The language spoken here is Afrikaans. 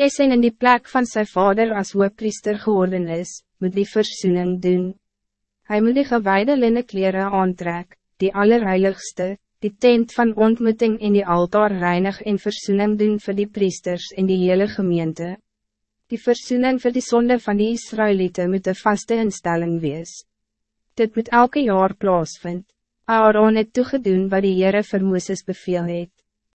Jy zijn in die plek van zijn vader als hoogpriester geworden is, moet die verzoening doen. Hij moet die gewijde linnen kleren aantrek, die allerheiligste, die tent van ontmoeting in die altaar reinig en verzoening doen voor die priesters in die hele gemeente. Die verzoening voor die zonde van die Israëlieten moet een vaste instelling wees. Dit moet elke jaar plaatsvinden. Aaron het toegedoen wat die Heere vir Mooses beveel het.